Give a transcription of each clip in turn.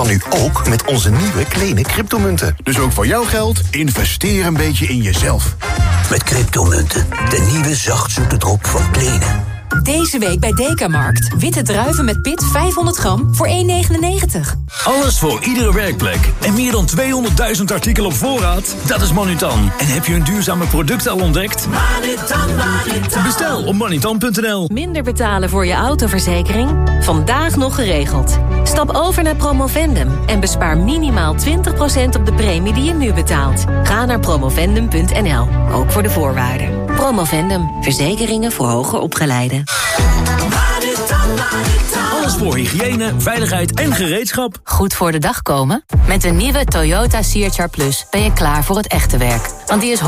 kan nu ook met onze nieuwe kleine cryptomunten. Dus ook voor jouw geld, investeer een beetje in jezelf. Met cryptomunten, de nieuwe zachtzoete drop van Plenen. Deze week bij Dekamarkt. Witte druiven met pit 500 gram voor 1,99. Alles voor iedere werkplek. En meer dan 200.000 artikelen op voorraad? Dat is Manutan. En heb je een duurzame product al ontdekt? Manutan, Manutan. Bestel op manutan.nl. Minder betalen voor je autoverzekering? Vandaag nog geregeld. Stap over naar Promovendum en bespaar minimaal 20% op de premie die je nu betaalt. Ga naar promovendum.nl, ook voor de voorwaarden. Promovendum, verzekeringen voor hoger opgeleiden. Alles voor hygiëne, veiligheid en gereedschap. Goed voor de dag komen? Met de nieuwe Toyota CHR Plus ben je klaar voor het echte werk. Want die is 100%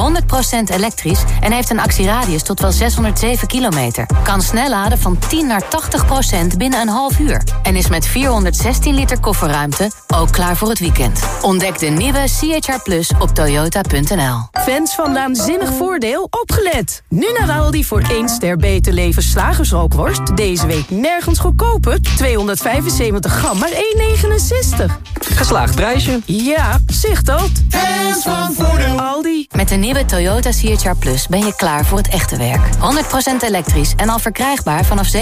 elektrisch en heeft een actieradius tot wel 607 kilometer. Kan snel laden van 10 naar 80% binnen een half uur. En is met 416 liter kofferruimte ook klaar voor het weekend. Ontdek de nieuwe CHR Plus op toyota.nl. Fans van Naanzinnig Voordeel, opgelet! Nu naar Aldi voor 1 ster beter leven slagersrookworst. Deze week nergens goedkoper. 275 gram, maar 1,69. Geslaagd prijsje. Ja, zicht dat. Fans van Voordeel. Aldi. Met de nieuwe Toyota CHR Plus ben je klaar voor het echte werk. 100% elektrisch en al verkrijgbaar vanaf 37.995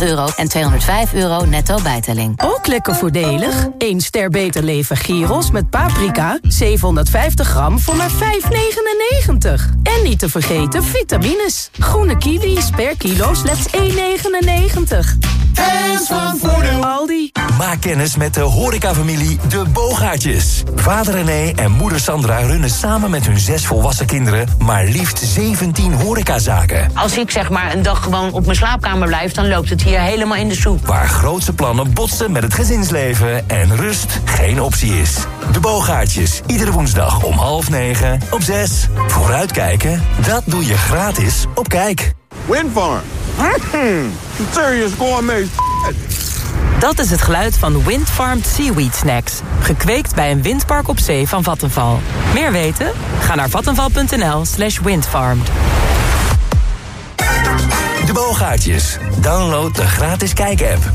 euro en 205 euro netto bijtelling. Ook lekker voordelig. 1 ster beter leven gyros met paprika. 750 gram voor maar 5,99. En niet te vergeten vitamines. Groene kiwis per kilo slechts 1,99. Fans van Voordeel. Aldi. Maak kennis met de horecafamilie De Boogaartjes. Vader René en moeder Sandra runnen samen met hun zes volwassen kinderen... maar liefst 17 horecazaken. Als ik zeg maar een dag gewoon op mijn slaapkamer blijf... dan loopt het hier helemaal in de soep. Waar grootse plannen botsen met het gezinsleven... en rust geen optie is. De Boogaartjes, iedere woensdag om half negen op zes. Vooruitkijken, dat doe je gratis op Kijk. Windfarm. Mm, serious gourmet Dat is het geluid van Windfarmed Seaweed Snacks. Gekweekt bij een windpark op zee van Vattenval. Meer weten? Ga naar vattenval.nl slash windfarmed. De Boogaartjes. Download de gratis Kijk-app.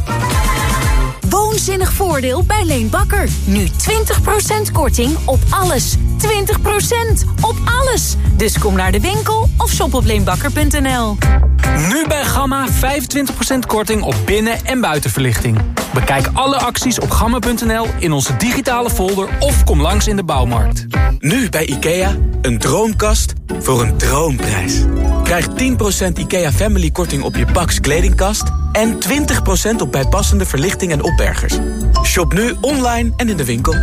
Woonzinnig voordeel bij Leen Bakker. Nu 20% korting op alles. 20% op alles. Dus kom naar de winkel of shop op leenbakker.nl. Nu bij Gamma 25% korting op binnen- en buitenverlichting. Bekijk alle acties op gamma.nl in onze digitale folder of kom langs in de bouwmarkt. Nu bij IKEA, een droomkast voor een droomprijs. Krijg 10% IKEA Family korting op je Pax kledingkast... en 20% op bijpassende verlichting en opbergers. Shop nu online en in de winkel.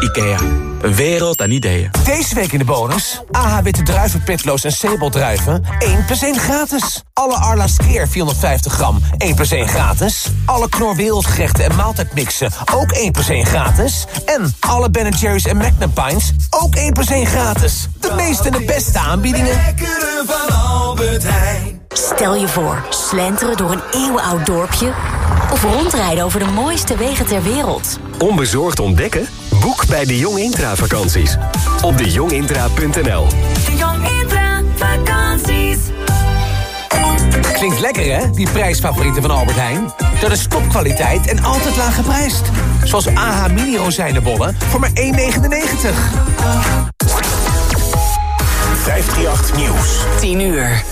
IKEA, een wereld aan ideeën. Deze week in de bonus. AH Witte Druiven, Petloos en Seboldruiven. 1 plus 1 gratis. Alle Arla Skeer 450 gram. 1 plus 1 gratis. Alle Knor Wereldgerechten en maaltijdmixen. Ook 1 plus 1 gratis. En alle Ben Jerry's en Magnum Pines. Ook 1 plus 1 gratis. De meeste en de beste aanbiedingen. Lekkere van Albert Heijn. Stel je voor, slenteren door een eeuwenoud dorpje... of rondrijden over de mooiste wegen ter wereld. Onbezorgd ontdekken? Boek bij de Jong Intra vakanties. Op dejongintra.nl De Jong Intra vakanties. Klinkt lekker hè, die prijsfavorieten van Albert Heijn? Dat is topkwaliteit en altijd laag geprijsd. Zoals AH Mini rozijnenbollen voor maar 1,99. 538 Nieuws. 10 uur.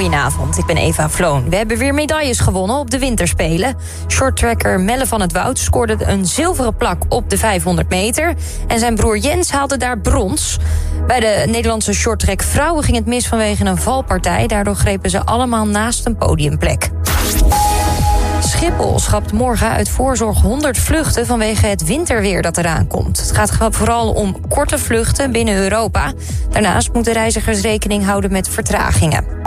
Goedenavond, ik ben Eva Vloon. We hebben weer medailles gewonnen op de winterspelen. Shorttracker Melle van het Woud scoorde een zilveren plak op de 500 meter. En zijn broer Jens haalde daar brons. Bij de Nederlandse shorttrack vrouwen ging het mis vanwege een valpartij. Daardoor grepen ze allemaal naast een podiumplek. Schiphol schrapt morgen uit voorzorg 100 vluchten vanwege het winterweer dat eraan komt. Het gaat vooral om korte vluchten binnen Europa. Daarnaast moeten reizigers rekening houden met vertragingen.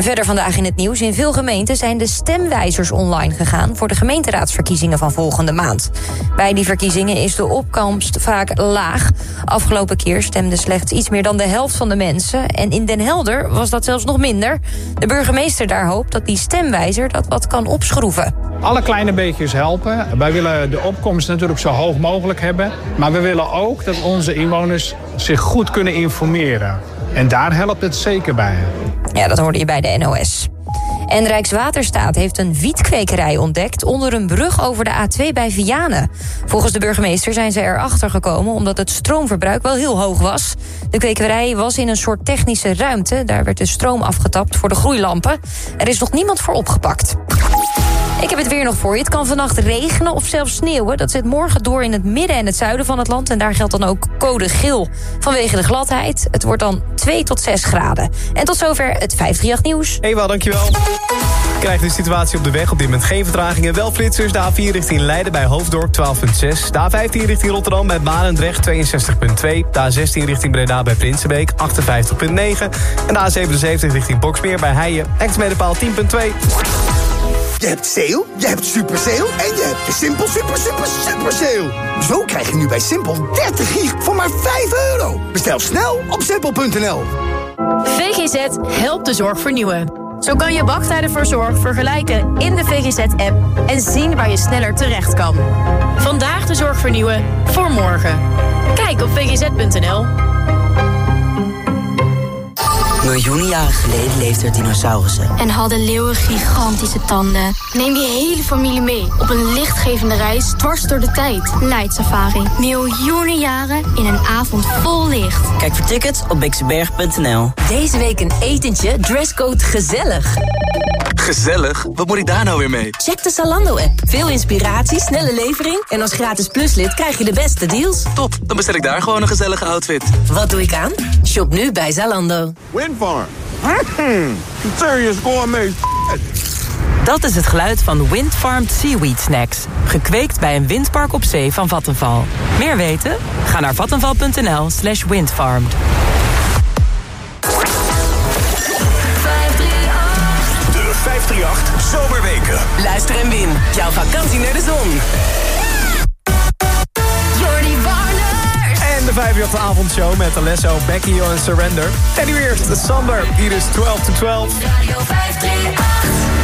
Verder vandaag in het nieuws. In veel gemeenten zijn de stemwijzers online gegaan... voor de gemeenteraadsverkiezingen van volgende maand. Bij die verkiezingen is de opkomst vaak laag. Afgelopen keer stemde slechts iets meer dan de helft van de mensen. En in Den Helder was dat zelfs nog minder. De burgemeester daar hoopt dat die stemwijzer dat wat kan opschroeven. Alle kleine beetjes helpen. Wij willen de opkomst natuurlijk zo hoog mogelijk hebben. Maar we willen ook dat onze inwoners zich goed kunnen informeren. En daar helpt het zeker bij. Ja, dat hoorde je bij de NOS. En Rijkswaterstaat heeft een wietkwekerij ontdekt... onder een brug over de A2 bij Vianen. Volgens de burgemeester zijn ze erachter gekomen... omdat het stroomverbruik wel heel hoog was. De kwekerij was in een soort technische ruimte. Daar werd de stroom afgetapt voor de groeilampen. Er is nog niemand voor opgepakt. Ik heb het weer nog voor je. Het kan vannacht regenen of zelfs sneeuwen. Dat zet morgen door in het midden en het zuiden van het land. En daar geldt dan ook code geel vanwege de gladheid. Het wordt dan 2 tot 6 graden. En tot zover het 538 nieuws. Ewa, dankjewel. Krijgt de situatie op de weg op dit moment geen vertragingen. Wel flitsers, de A4 richting Leiden bij Hoofddorp 12.6. De A15 richting Rotterdam bij Barendrecht 62.2. De A16 richting Breda bij Prinsenbeek 58.9. En de A77 richting Boksmeer bij Heijen. Ex-medepaal 10.2. Je hebt sale, je hebt super sale en je hebt de Simpel super super super sale. Zo krijg je nu bij Simpel 30 gig voor maar 5 euro. Bestel snel op simpel.nl. VGZ helpt de zorg vernieuwen. Zo kan je wachttijden voor zorg vergelijken in de VGZ-app... en zien waar je sneller terecht kan. Vandaag de zorg vernieuwen voor morgen. Kijk op vgz.nl. Miljoenen jaren geleden leefden er dinosaurussen. En hadden leeuwen gigantische tanden. Neem je hele familie mee op een lichtgevende reis dwars door de tijd. Night Safari. Miljoenen jaren in een avond vol licht. Kijk voor tickets op bixenberg.nl. Deze week een etentje, dresscode gezellig. Gezellig? Wat moet ik daar nou weer mee? Check de Zalando-app. Veel inspiratie, snelle levering... en als gratis pluslid krijg je de beste deals. Top, dan bestel ik daar gewoon een gezellige outfit. Wat doe ik aan? Shop nu bij Zalando. Windfarm. Mm, serious gourmet Dat is het geluid van Windfarmed Seaweed Snacks. Gekweekt bij een windpark op zee van Vattenval. Meer weten? Ga naar vattenval.nl slash windfarmed. 538 Zomerweken. Luister en win. Jouw vakantie naar de zon. Jordi Warners. En de 5 avondshow met Alesso, Becky en Surrender. En nu eerst de Sander. Hier is 12 to 12. Radio 538.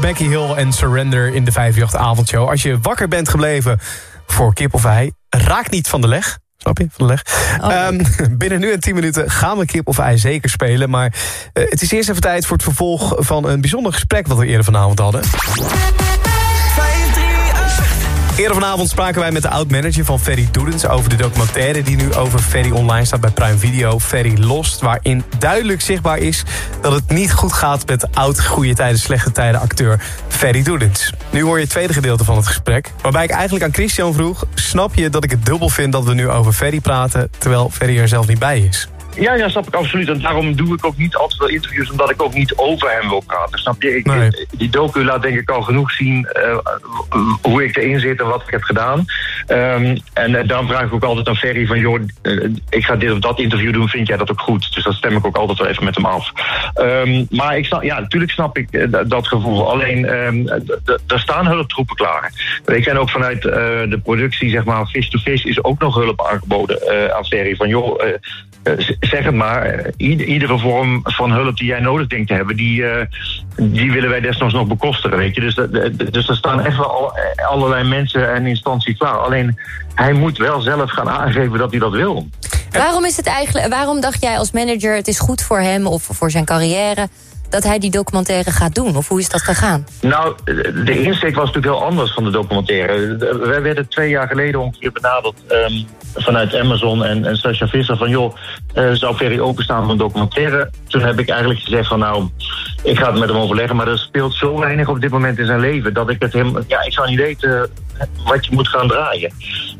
Becky Hill en Surrender in de 5 avondshow. Als je wakker bent gebleven voor kip of ei, raak niet van de leg. Snap je? Van de leg. Ehm, binnen nu en 10 minuten gaan we kip of ei zeker spelen. Maar eh, het is eerst even tijd voor het vervolg van een bijzonder gesprek... wat we eerder vanavond hadden. Eerder vanavond spraken wij met de oud-manager van Ferry Doedens... over de documentaire die nu over Ferry online staat bij Prime Video... Ferry Lost, waarin duidelijk zichtbaar is... dat het niet goed gaat met de oud goede tijden, slechte tijden acteur Ferry Doedens. Nu hoor je het tweede gedeelte van het gesprek... waarbij ik eigenlijk aan Christian vroeg... snap je dat ik het dubbel vind dat we nu over Ferry praten... terwijl Ferry er zelf niet bij is? Ja, ja, snap ik absoluut. En daarom doe ik ook niet altijd wel interviews, omdat ik ook niet over hem wil praten. Snap je? Ik, Nee. Die docu laat denk ik al genoeg zien eh, hoe ik erin zit en wat ik heb gedaan. Ehm, en eh, dan vraag ik ook altijd aan Ferry van, joh, eh, ik ga dit of dat interview doen, vind jij dat ook goed? Dus dat stem ik ook altijd wel even met hem af. Ehm, maar ik snap, ja, natuurlijk snap ik dat- gevoel. Alleen, ehm, d- d- er staan hulptroepen klaar. Ik ken ook vanuit de productie, zeg maar, Fish to Fish is ook nog hulp aangeboden aan Ferry. Van, joh, zeg het maar, eh, ied- iedere vorm van hulp die jij nodig denkt te hebben, die, eh, die willen wij desnoods nog bekostigen, weet je. Dus, dus er staan echt wel al- eh, allerlei mensen en instanties klaar. Alleen, hij moet wel zelf gaan aangeven dat hij dat wil. Waarom is het eigenlijk, waarom dacht jij als manager het is goed voor hem of voor zijn carrière dat hij die documentaire gaat doen? Of hoe is dat gegaan? Nou, de insteek was natuurlijk heel anders van de documentaire. Wij werden twee jaar geleden ongeveer benaderd ehm, vanuit Amazon en, en Sascha Visser van joh, eh, zou Ferry openstaan voor een documentaire? Toen heb ik eigenlijk gezegd van nou, ik ga het met hem overleggen, maar er speelt zo weinig op dit moment in zijn leven dat ik het hem, ja, ik zou niet weten wat je moet gaan draaien.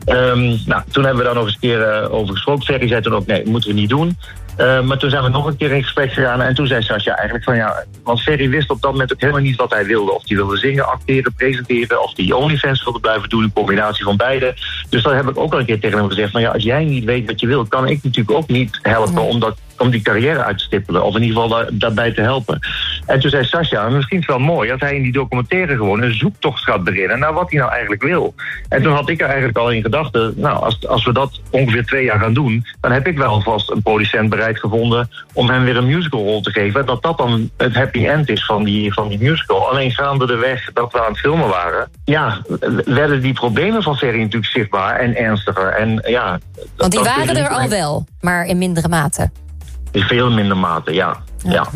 Ehm, nou, toen hebben we daar nog eens een keer eh, over gesproken. Ferry zei toen ook nee, moeten we niet doen. Eh, maar toen zijn we nog een keer in gesprek gegaan. En toen zei Sascha eigenlijk van ja. Want Ferry wist op dat moment ook helemaal niet wat hij wilde. Of hij wilde zingen, acteren, presenteren. Of hij OnlyFans wilde blijven doen. Een combinatie van beide. Dus dat heb ik ook al een keer tegen hem gezegd. Van ja, als jij niet weet wat je wil, kan ik natuurlijk ook niet helpen om, dat, om die carrière uit te stippelen. Of in ieder geval daar, daarbij te helpen. En toen zei Sascha, misschien is het wel mooi dat hij in die documentaire gewoon een zoektocht gaat beginnen naar wat hij nou eigenlijk wil. En toen had ik er eigenlijk al in gedachten, nou, als, als we dat ongeveer twee jaar gaan doen, dan heb ik wel vast een producent bereid gevonden om hem weer een musicalrol te geven. Dat dat dan het happy end is van die, van die musical. Alleen gaande de weg dat we aan het filmen waren, ja, werden die problemen van Ferry natuurlijk zichtbaar en ernstiger. En ja, Want die waren er al wel, maar in mindere mate. In veel minder mate, ja. Ja.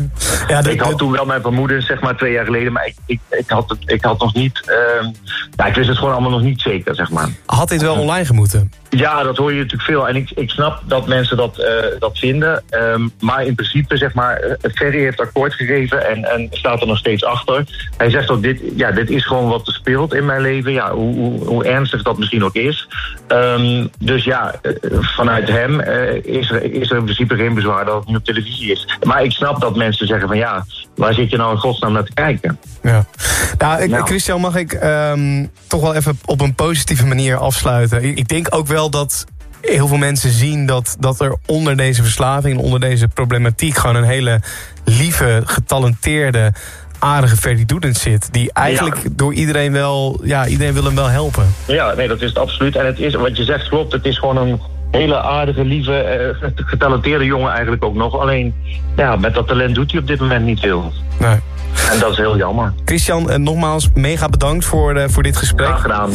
ja ik had toen wel mijn vermoedens, zeg maar, twee jaar geleden. Maar ik, ik, ik, had, het, ik had nog niet... Uh, ja, ik wist het gewoon allemaal nog niet zeker, zeg maar. Had dit wel online gemoeten? Ja, dat hoor je natuurlijk veel. En ik, ik snap dat mensen dat, uh, dat vinden. Um, maar in principe, zeg maar, eh, Ferry heeft akkoord gegeven en, en staat er nog steeds achter. Hij zegt ook, dit, ja, dit is gewoon wat er speelt in mijn leven. Ja, hoe, hoe, hoe ernstig dat misschien ook is. Um, dus ja, vanuit hem uh, is, er, is er in principe geen bezwaar dat het niet op televisie is. Maar ik snap dat mensen zeggen van ja, waar zit je nou in godsnaam naar te kijken? Ja. Nou, ik, nou. Christian, mag ik um, toch wel even op een positieve manier afsluiten. Ik denk ook wel dat heel veel mensen zien dat, dat er onder deze verslaving... onder deze problematiek gewoon een hele lieve, getalenteerde aardige Ferdy Doedens zit. Die eigenlijk door iedereen wel... Ja, iedereen wil hem wel helpen. Ja, nee, dat is het absoluut. En het is, wat je zegt klopt. Het is gewoon een hele aardige, lieve, uh, getalenteerde jongen eigenlijk ook nog. Alleen, ja, met dat talent doet hij op dit moment niet veel. Nee. En dat is heel jammer. Christian, uh, nogmaals mega bedankt voor, uh, voor dit gesprek. Graag gedaan.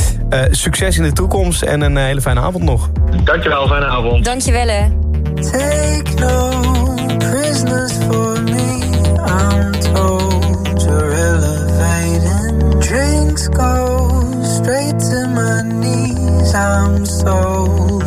succes in de toekomst en een hele fijne avond nog. Dankjewel, fijne avond. Dankjewel hè. Take no prisoners for me, I'm told you're elevating. Drinks go straight to my knees, I'm so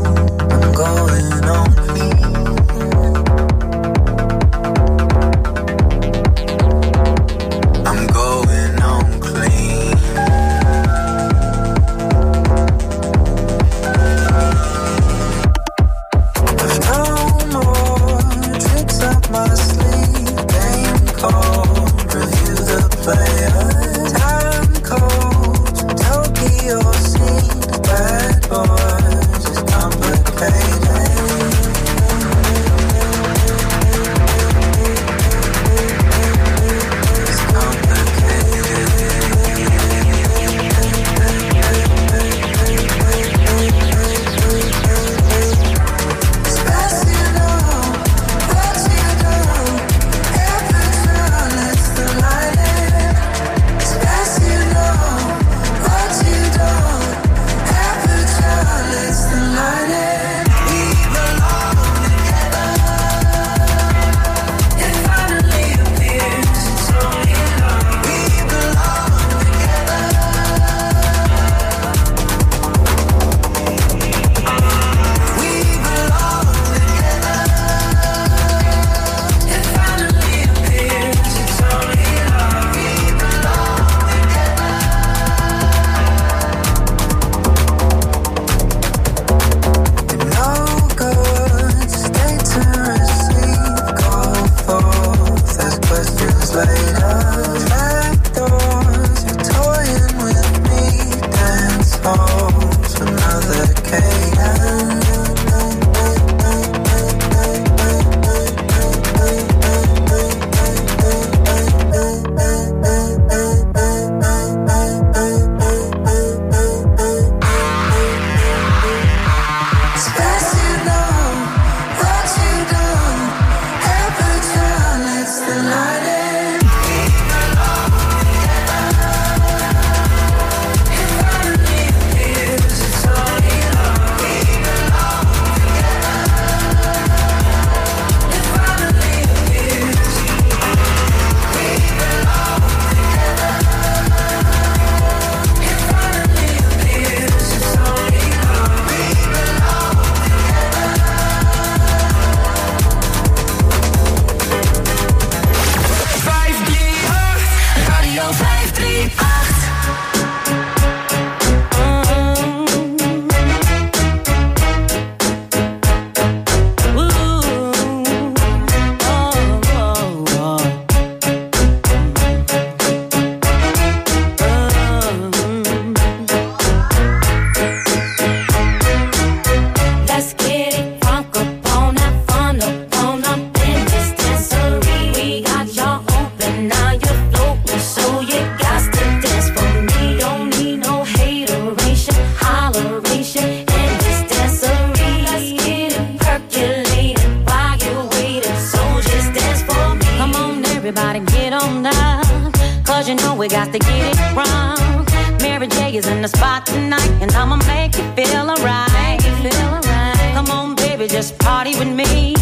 just party with me.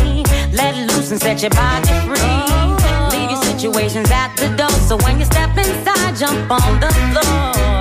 Let loose and set your body free. Oh. Leave your situations at the door. So when you step inside, jump on the floor.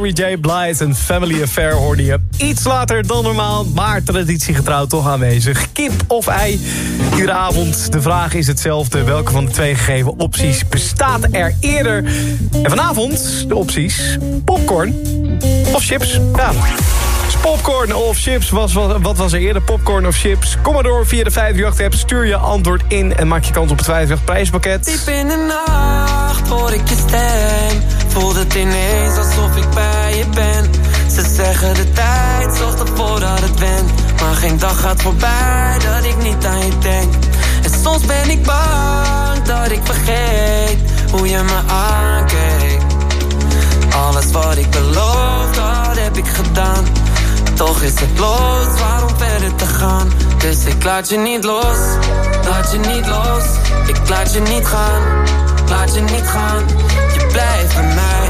Mary J. Blige en Family Affair hoorde je. Iets later dan normaal, maar traditiegetrouw toch aanwezig. Kip of ei? Iedere avond, de vraag is hetzelfde. Welke van de twee gegeven opties bestaat er eerder? En vanavond de opties popcorn of chips. Ja. Popcorn of chips, was, wat, was er eerder? Popcorn of chips? Kom maar door via de 538-app, stuur je antwoord in... en maak je kans op het 538 prijspakket. Diep in de nacht hoor ik je stem. Het ineens alsof ik bij je ben. Ze zeggen de tijd zorgt ervoor dat het went. Maar geen dag gaat voorbij dat ik niet aan je denk. En soms ben ik bang dat ik vergeet hoe je me aankeek. Alles wat ik beloofd had heb ik gedaan. Toch is het los, waarom verder te gaan? Dus ik laat je niet los, laat je niet los. Ik laat je niet gaan, laat je niet gaan. Je blijft bij mij,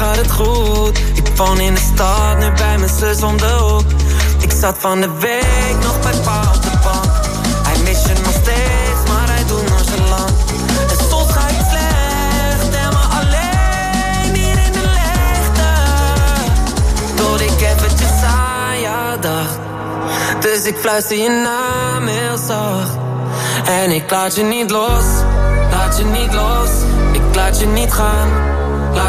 Gaat het goed. Ik woon in de stad, nu bij mijn zus om de hoek. Ik zat van de week nog bij pa op de bank. Hij mist je nog steeds, maar hij doet nonchalant. En soms ga ik slecht en maar alleen hier in de leegte. Tot ik eventjes aan jou dacht. Dus ik fluister je naam heel zacht. En ik laat je niet los, laat je niet los. Ik laat je niet gaan,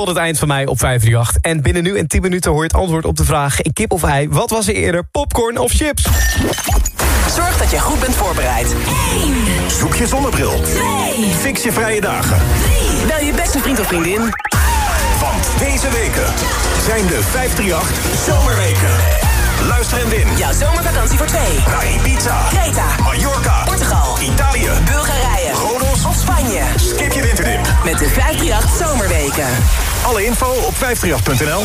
Tot het eind van mij op 538. En binnen nu en 10 minuten hoor je het antwoord op de vraag... kip of ei, wat was er eerder, popcorn of chips? Zorg dat je goed bent voorbereid. Zoek je zonnebril. Fix je vrije dagen. Bel je beste vriend of vriendin. Want deze weken zijn de 538 Zomerweken. Luister en win. Jouw zomervakantie voor twee. Naar Ibiza, Creta, Mallorca, Portugal, Italië, Bulgarije, of Spanje. Skip je winterdip. Met de 538 Zomerweken. Alle info op 538.nl.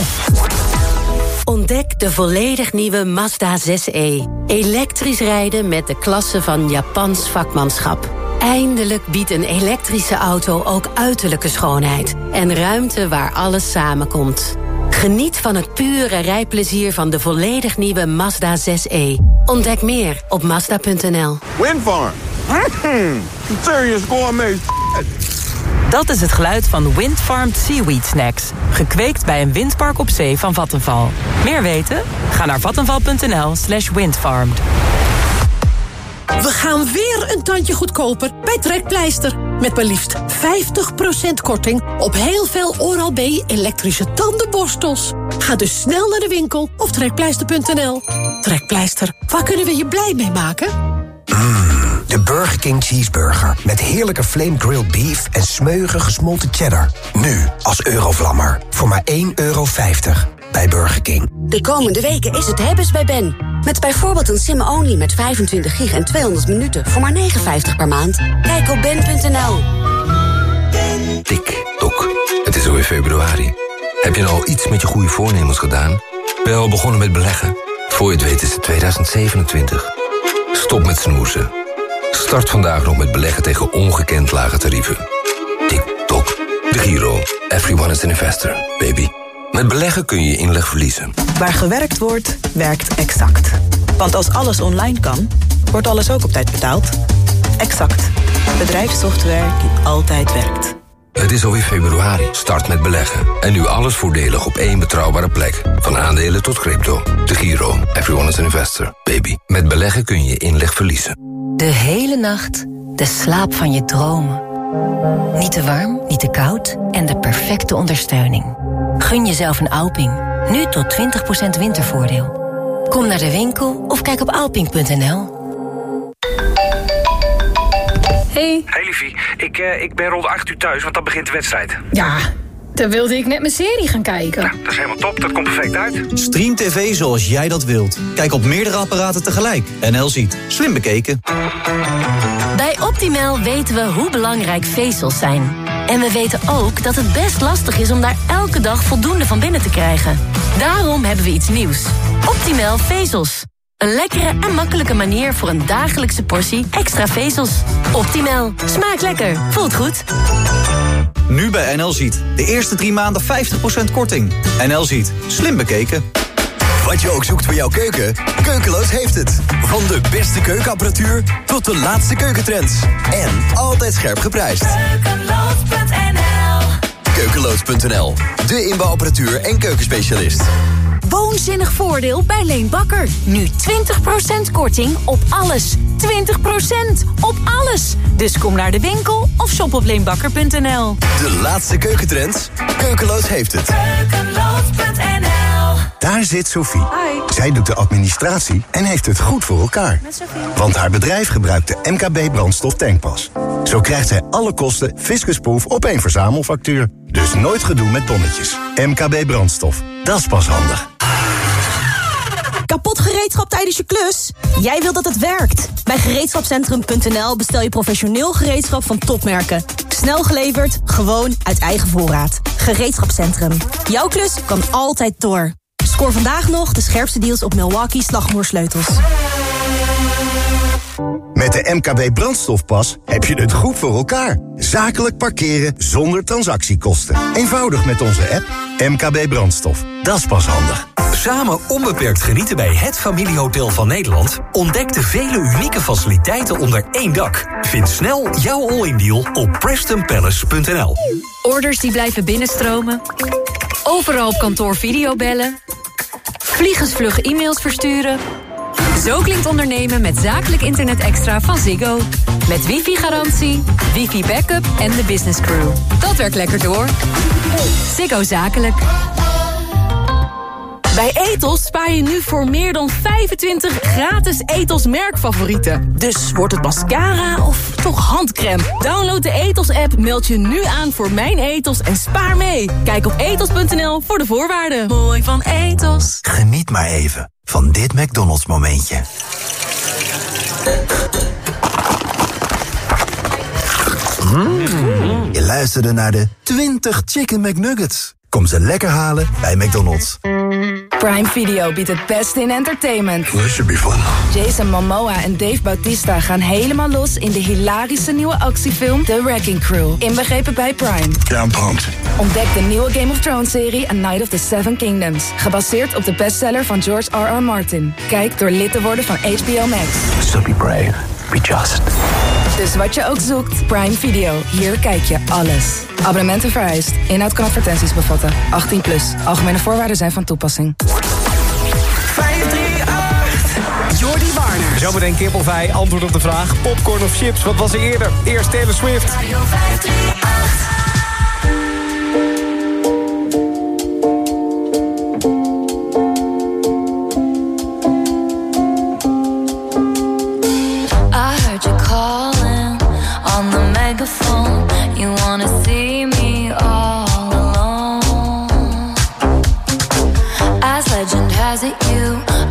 Ontdek de volledig nieuwe Mazda 6e. Elektrisch rijden met de klasse van Japans vakmanschap. Eindelijk biedt een elektrische auto ook uiterlijke schoonheid. En ruimte waar alles samenkomt. Geniet van het pure rijplezier van de volledig nieuwe Mazda 6e. Ontdek meer op Mazda.nl. Windfarm. Mm, serious gourmet. Dat is het geluid van Windfarmed Seaweed Snacks. Gekweekt bij een windpark op zee van Vattenval. Meer weten? Ga naar vattenval.nl slash windfarmed. We gaan weer een tandje goedkoper bij Trekpleister. Met maar liefst 50% korting op heel veel Oral-B elektrische tandenborstels. Ga dus snel naar de winkel of trekpleister.nl. Trekpleister, waar kunnen we je blij mee maken? De Burger King Cheeseburger. Met heerlijke flame grilled beef en smeuige gesmolten cheddar. Nu als Eurovlammer. Voor maar 1,50 euro bij Burger King. De komende weken is het hebben's bij Ben. Met bijvoorbeeld een sim-only met 25 gig en 200 minuten voor maar 59 per maand. Kijk op ben.nl. Tik, tok. Het is alweer februari. Heb je al iets met je goede voornemens gedaan? Ben je al begonnen met beleggen? Voor je het weet is het 2027. Stop met snoezen. Start vandaag nog met beleggen tegen ongekend lage tarieven. Tik, tok. De Giro. Everyone is an investor, baby. Met beleggen kun je inleg verliezen. Waar gewerkt wordt, werkt Exact. Want als alles online kan, wordt alles ook op tijd betaald. Exact. Bedrijfssoftware die altijd werkt. Het is alweer februari. Start met beleggen. En nu alles voordelig op één betrouwbare plek. Van aandelen tot crypto. De Giro. Everyone is an investor, baby. Met beleggen kun je inleg verliezen. De hele nacht de slaap van je dromen. Niet te warm, niet te koud en de perfecte ondersteuning. Gun jezelf een Alping. Nu tot 20% wintervoordeel. Kom naar de winkel of kijk op alping.nl. Hey. Hey liefie, ik, eh, ik ben rond 8 uur thuis, want dan begint de wedstrijd. Ja, dan wilde ik net mijn serie gaan kijken. Dat is helemaal top, dat komt perfect uit. Stream TV zoals jij dat wilt. Kijk op meerdere apparaten tegelijk. NL ziet. Slim bekeken. Bij Optimal weten we hoe belangrijk vezels zijn. En we weten ook dat het best lastig is om daar elke dag voldoende van binnen te krijgen. Daarom hebben we iets nieuws. Optimal vezels. Een lekkere en makkelijke manier voor een dagelijkse portie extra vezels. Optimal. Smaakt lekker. Voelt goed. Nu bij NL ziet. De eerste drie maanden 50% korting. NL ziet. Slim bekeken. Wat je ook zoekt voor jouw keuken, Keukeloos heeft het. Van de beste keukenapparatuur tot de laatste keukentrends. En altijd scherp geprijsd. Keukeloos.nl Keukeloos.nl, de inbouwapparatuur en keukenspecialist. Woonzinnig voordeel bij Leen Bakker. Nu 20% korting op alles. 20% op alles. Dus kom naar de winkel of shop op leenbakker.nl. De laatste keukentrends, Keukeloos heeft het. Keukeloos.nl Daar zit Sophie. Zij doet de administratie en heeft het goed voor elkaar. Want haar bedrijf gebruikt de MKB brandstof tankpas. Zo krijgt zij alle kosten fiscusproof op één verzamelfactuur. Dus nooit gedoe met bonnetjes. MKB brandstof. Dat is pas handig. Kapot gereedschap tijdens je klus? Jij wilt dat het werkt. Bij gereedschapcentrum.nl bestel je professioneel gereedschap van topmerken. Snel geleverd, gewoon uit eigen voorraad. Gereedschapcentrum. Jouw klus kan altijd door. Scoor vandaag nog de scherpste deals op Milwaukee slagroersleutels. Met de MKB Brandstofpas heb je het goed voor elkaar. Zakelijk parkeren zonder transactiekosten. Eenvoudig met onze app MKB Brandstof. Dat is pas handig. Samen onbeperkt genieten bij het familiehotel van Nederland? Ontdek de vele unieke faciliteiten onder één dak. Vind snel jouw all-in deal op PrestonPalace.nl. Orders die blijven binnenstromen. Overal op kantoor videobellen. Vliegensvlug e-mails versturen. Zo klinkt ondernemen met zakelijk internet extra van Ziggo. Met wifi-garantie, wifi-backup en de business crew. Dat werkt lekker door. Ziggo Zakelijk. Bij Etos spaar je nu voor meer dan 25 gratis Etos merkfavorieten. Dus wordt het mascara of toch handcrème? Download de Etos-app, meld je nu aan voor Mijn Etos en spaar mee. Kijk op etos.nl voor de voorwaarden. Mooi van Etos. Geniet maar even van dit McDonald's momentje. Mm. Je luisterde naar de 20 Chicken McNuggets. Kom ze lekker halen bij McDonald's. Prime Video biedt het beste in entertainment. That should be fun. Jason Momoa en Dave Bautista gaan helemaal los in de hilarische nieuwe actiefilm The Wrecking Crew. Inbegrepen bij Prime. Yeah, I'm pumped. Ontdek de nieuwe Game of Thrones serie A Night of the Seven Kingdoms. Gebaseerd op de bestseller van George R.R. Martin. Kijk door lid te worden van HBO Max. So be brave. Be just. Dus wat je ook zoekt, Prime Video. Hier kijk je alles. Abonnementen vereist. Inhoud kan advertenties bevatten. 18 plus. Algemene voorwaarden zijn van toepassing. 538. Jordi Warner. Zometeen kippelvij. Antwoord op de vraag. Popcorn of chips? Wat was er eerder? Eerst Taylor Swift. Radio 538.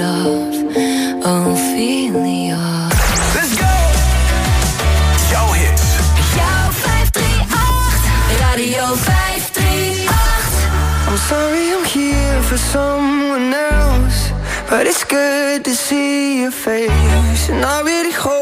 Of Ophelia. Let's go! Jouw hits. Jouw 538. Radio 538. I'm sorry I'm here for someone else. But it's good to see your face. And I really hope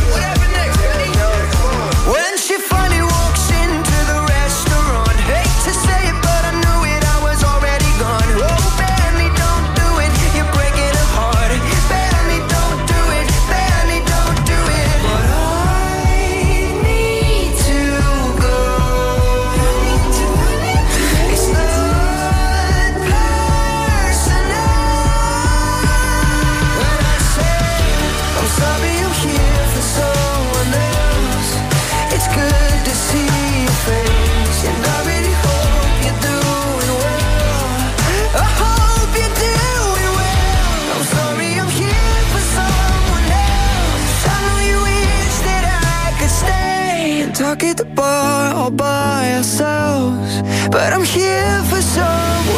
But I'm here for someone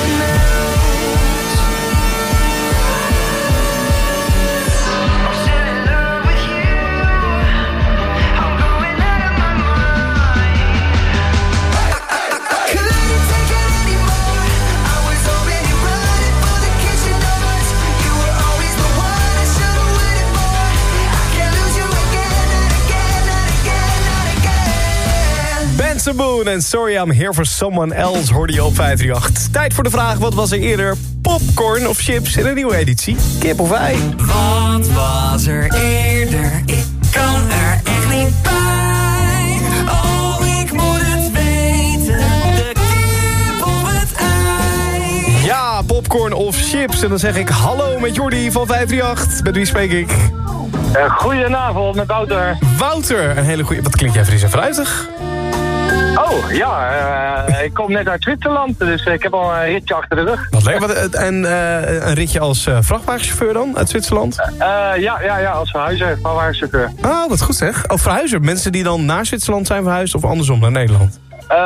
Boone en Sorry I'm Here for Someone Else hoorde je op 538. Tijd voor de vraag, wat was er eerder? Popcorn of chips in een nieuwe editie? Kip of ei? Wat was er eerder? Ik kan er echt niet bij. Oh, ik moet het weten. De kip of het ei. Ja, popcorn of chips. En dan zeg ik hallo met Jordi van 538. Met wie spreek ik? goedenavond, met Wouter. Wouter, een hele goede... Wat klinkt jij fris en fruitig? Oh, ja, eh, ik kom net uit Zwitserland, dus ik heb al een ritje achter de rug. Wat leuk. Wat, eh, en eh, een ritje als vrachtwagenchauffeur dan, uit Zwitserland? Ja, ja, ja, als verhuizer, vrachtwagenchauffeur. Oh, wat goed zeg. Oh, verhuizer. Mensen die dan naar Zwitserland zijn verhuisd of andersom naar Nederland? Eh,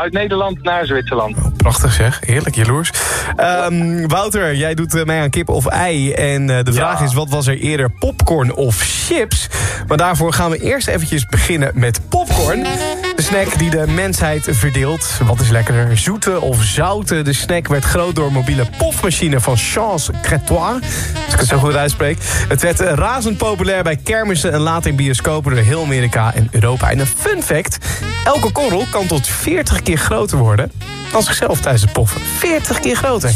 uit Nederland naar Zwitserland. Prachtig zeg, heerlijk, jaloers. Ehm, Wouter, jij doet mee aan kip of ei. En de vraag is, wat was er eerder, popcorn of chips? Maar daarvoor gaan we eerst eventjes beginnen met popcorn. Snack die de mensheid verdeelt. Wat is lekkerder, zoete of zoute? De snack werd groot door een mobiele pofmachine van Chance Crétois. Als ik het zo goed uitspreek. Het werd razend populair bij kermissen en later in bioscopen door heel Amerika en Europa. En een fun fact, elke korrel kan tot 40 keer groter worden dan zichzelf tijdens het poffen. 40 keer groter.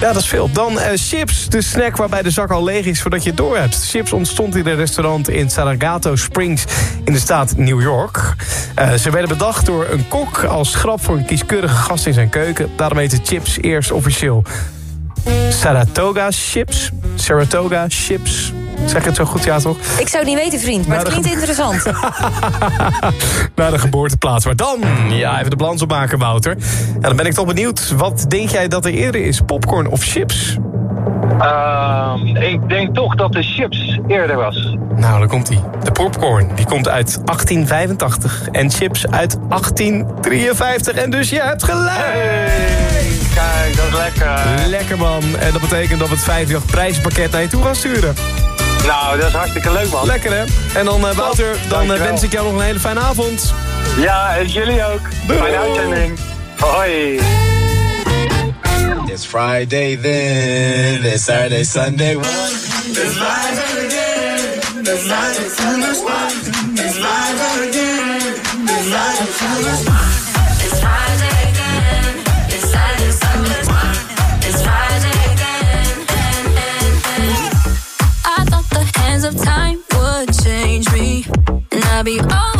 Ja, dat is veel. Dan eh, chips, de snack waarbij de zak al leeg is voordat je het door hebt. Chips ontstond in een restaurant in Sargato Springs in de staat New York. Eh, ze werden bedacht door een kok als grap voor een kieskeurige gast in zijn keuken. Daarom heette chips eerst officieel Saratoga chips. Saratoga chips. Zeg ik het zo goed, ja toch? Ik zou het niet weten, vriend, maar het klinkt interessant. Naar de geboorteplaats. Maar dan, ja, even de balans opmaken, Wouter. En dan ben ik toch benieuwd. Wat denk jij dat er eerder is? Popcorn of chips? Ehm, ik denk toch dat de chips eerder was. Nou, daar komt hij. De popcorn, die komt uit 1885. En chips uit 1853. En dus je hebt gelijk! Kijk, dat is lekker. Lekker, man. En dat betekent dat we het 5 prijzenpakket naar je toe gaan sturen. Nou, dat is hartstikke leuk, man. Lekker, hè? En dan, uh, Wouter, dan uh, wens ik jou nog een hele fijne avond. Ja, en jullie ook. Doei. Fijne uitzending. Hoi. It's Friday then, it's Saturday, Sunday. It's live again, it's live again, it's live again, it's live again, it's live again. of time would change me, and I'd be all.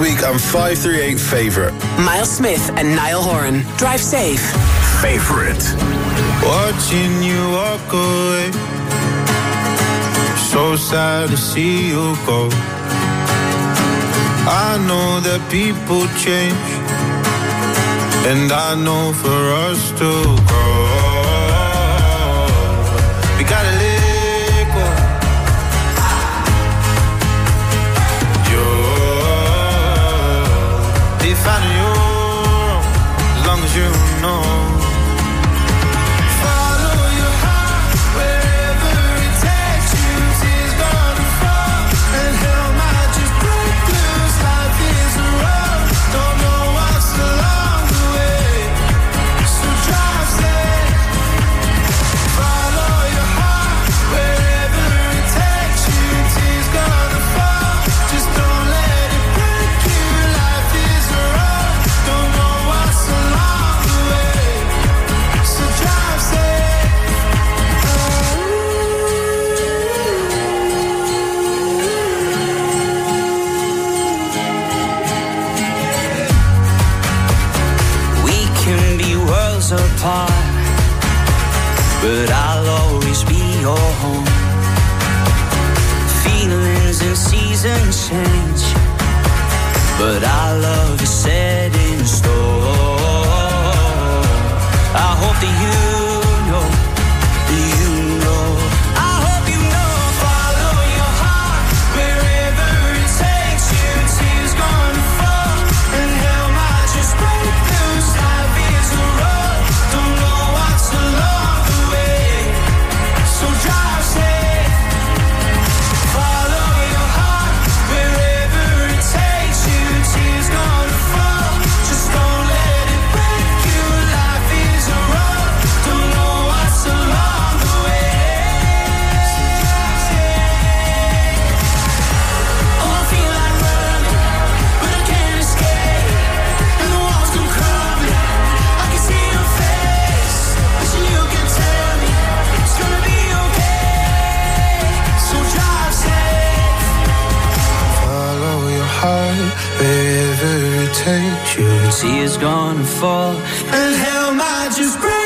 week on 538 Favorite. Miles Smith and Niall Horan. Drive safe. Favorite. Watching you walk away. So sad to see you go. I know that people change. And I know for us to grow The sea is gonna fall, and hell might just break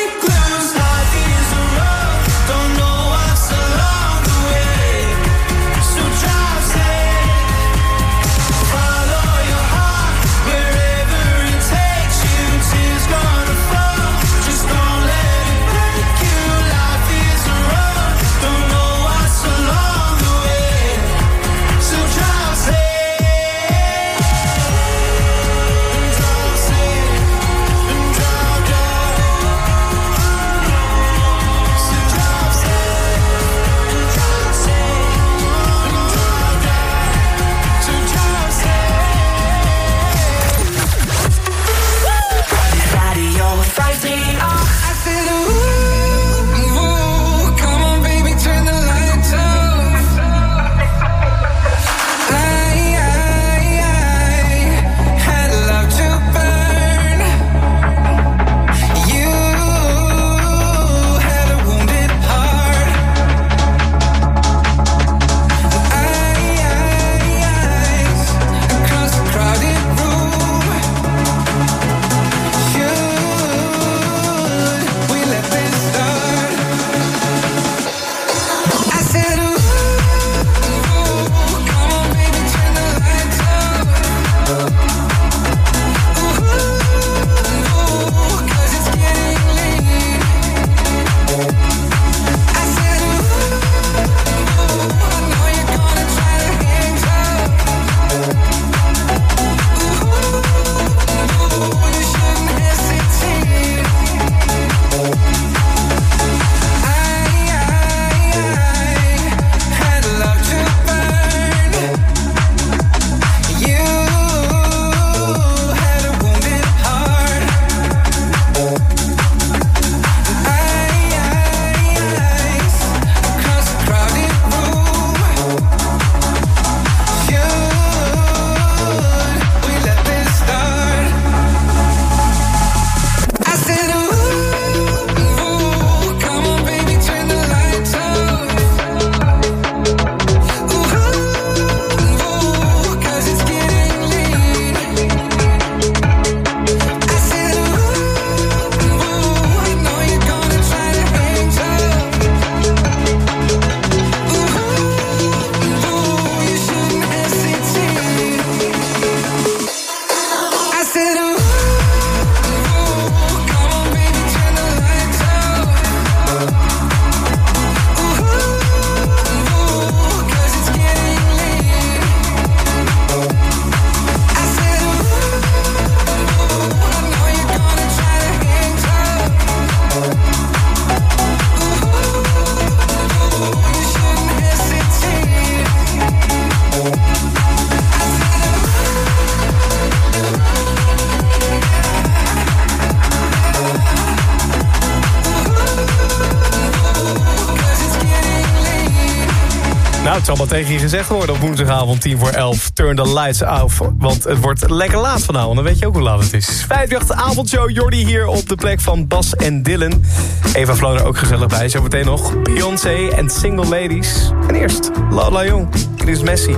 tegen je gezegd worden op woensdagavond 10 voor 11. Turn the lights off, want het wordt lekker laat vanavond. Dan weet je ook hoe laat het is. 58 avondshow, Jordi hier op de plek van Bas en Dylan. Eva Vlo er ook gezellig bij. Zometeen nog Beyoncé en Single Ladies. En eerst Lola Jong, Chris Messi.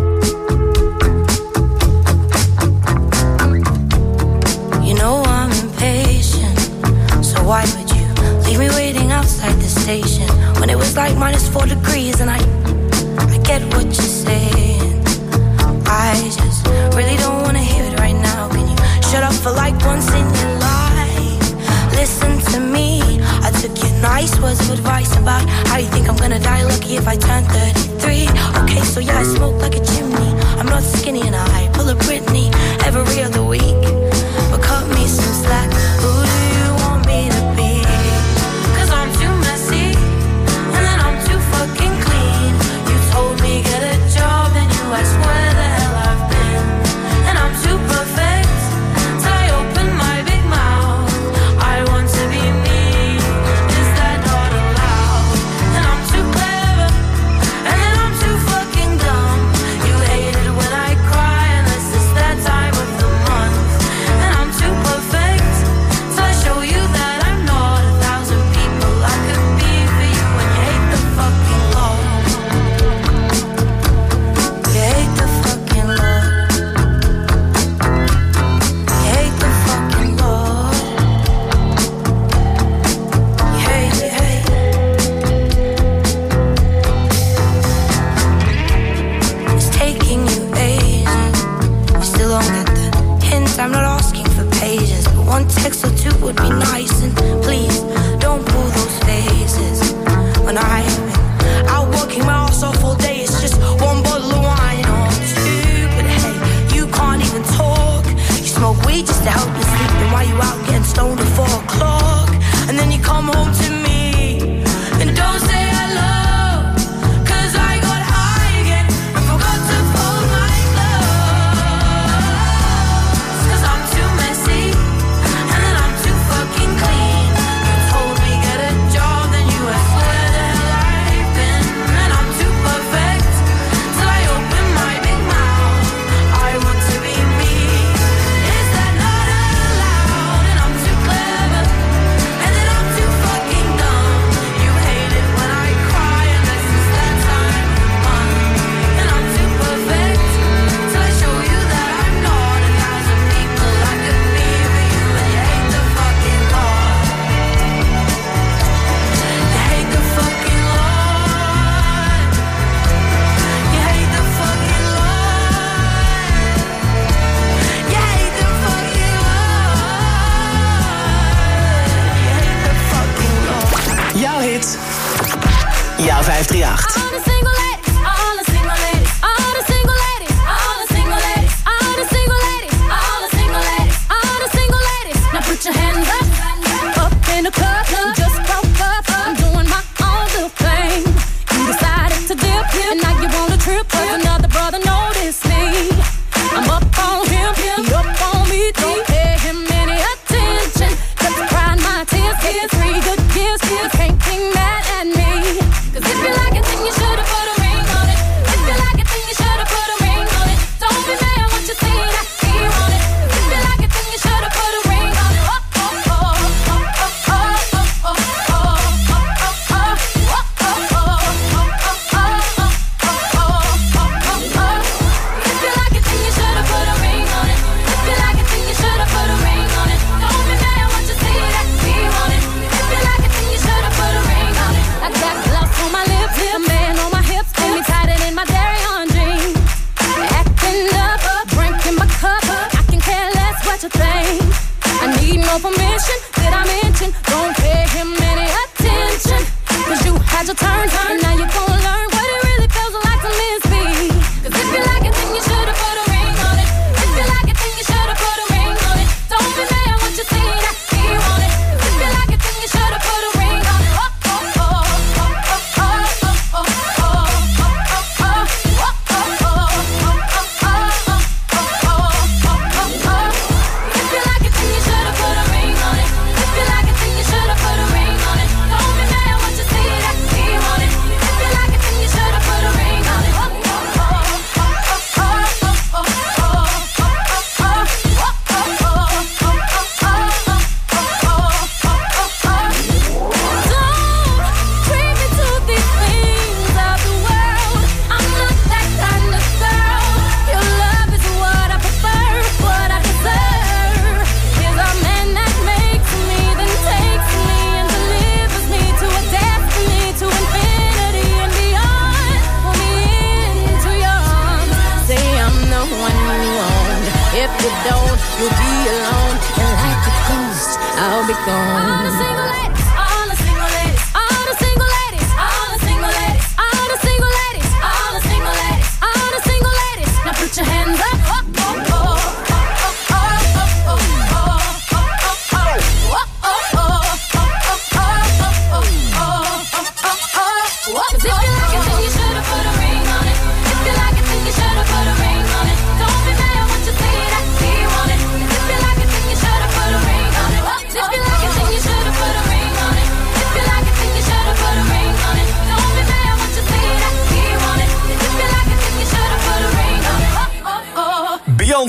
You know I'm impatient, so why would you leave me waiting outside the station when it was like minus four degrees and I get what you're saying. I just really don't wanna hear it right now. Can you shut up for like once in your life? Listen to me. I took your nice words of advice about how you think I'm gonna die lucky if I turn 33. Okay, so yeah, I smoke like a chimney. I'm not skinny and I pull a Britney every other week.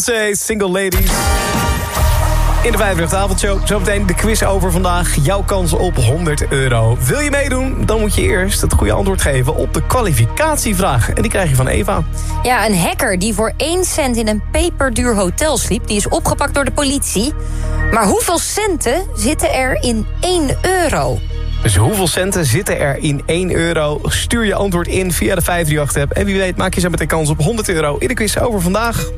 Single Ladies. In de Vijfrechtavondshow. Zometeen de quiz over vandaag. Jouw kans op 100 euro. Wil je meedoen? Dan moet je eerst het goede antwoord geven op de kwalificatievraag. En die krijg je van Eva. Ja, een hacker die voor 1 cent in een peperduur hotel sliep... die is opgepakt door de politie. Maar hoeveel centen zitten er in 1 euro? Dus hoeveel centen zitten er in 1 euro? Stuur je antwoord in via de 538-app. En wie weet maak je zo meteen kans op 100 euro in de quiz over vandaag.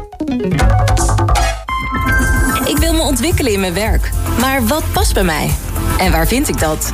Ik wil me ontwikkelen in mijn werk. Maar wat past bij mij? En waar vind ik dat?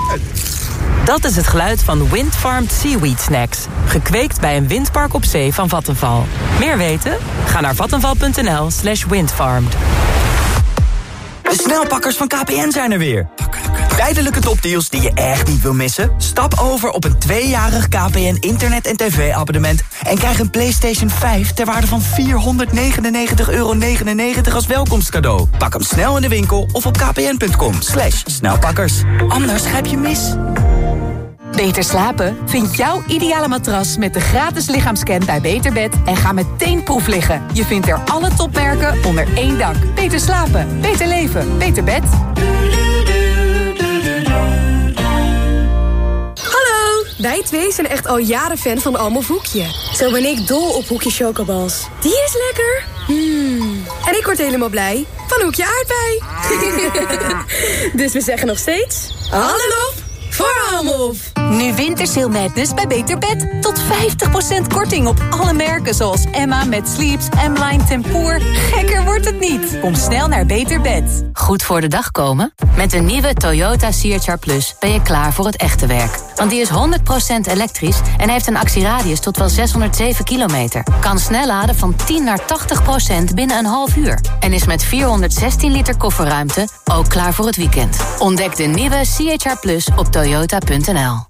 Dat is het geluid van Windfarmed Seaweed Snacks. Gekweekt bij een windpark op zee van Vattenval. Meer weten? Ga naar vattenval.nl slash windfarmed. De snelpakkers van KPN zijn er weer. Tijdelijke topdeals die je echt niet wil missen? Stap over op een tweejarig KPN internet- en tv-abonnement... en krijg een PlayStation 5 ter waarde van 499,99 euro als welkomstcadeau. Pak hem snel in de winkel of op kpn.com. Slash snelpakkers. Anders grijp je mis. Beter slapen? Vind jouw ideale matras met de gratis lichaamscan bij Beterbed en ga meteen proef liggen. Je vindt er alle topmerken onder één dak. Beter slapen, beter leven, beter bed. Hallo, wij twee zijn echt al jaren fan van Almof Hoekje. Zo ben ik dol op Hoekje Chocobals. Die is lekker. Hmm. En ik word helemaal blij van Hoekje Aardbei. dus we zeggen nog steeds... Lof voor Almof. Nu Wintersail Madness bij Beter Bed. Tot 50% korting op alle merken zoals Emma met Sleeps, M-Line Tempoor. Gekker wordt het niet. Kom snel naar Beter Bed. Goed voor de dag komen? Met de nieuwe Toyota CHR Plus ben je klaar voor het echte werk. Want die is 100% elektrisch en heeft een actieradius tot wel 607 kilometer. Kan snel laden van 10 naar 80% binnen een half uur. En is met 416 liter kofferruimte ook klaar voor het weekend. Ontdek de nieuwe CHR Plus op toyota.nl.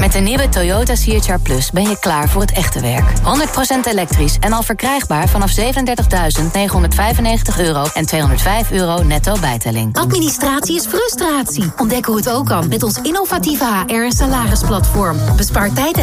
Met de nieuwe Toyota CHR Plus ben je klaar voor het echte werk. 100% elektrisch en al verkrijgbaar vanaf 37.995 euro en 205 euro netto bijtelling. Administratie is frustratie. Ontdek hoe het ook kan met ons innovatieve HR- en salarisplatform. Bespaar tijd en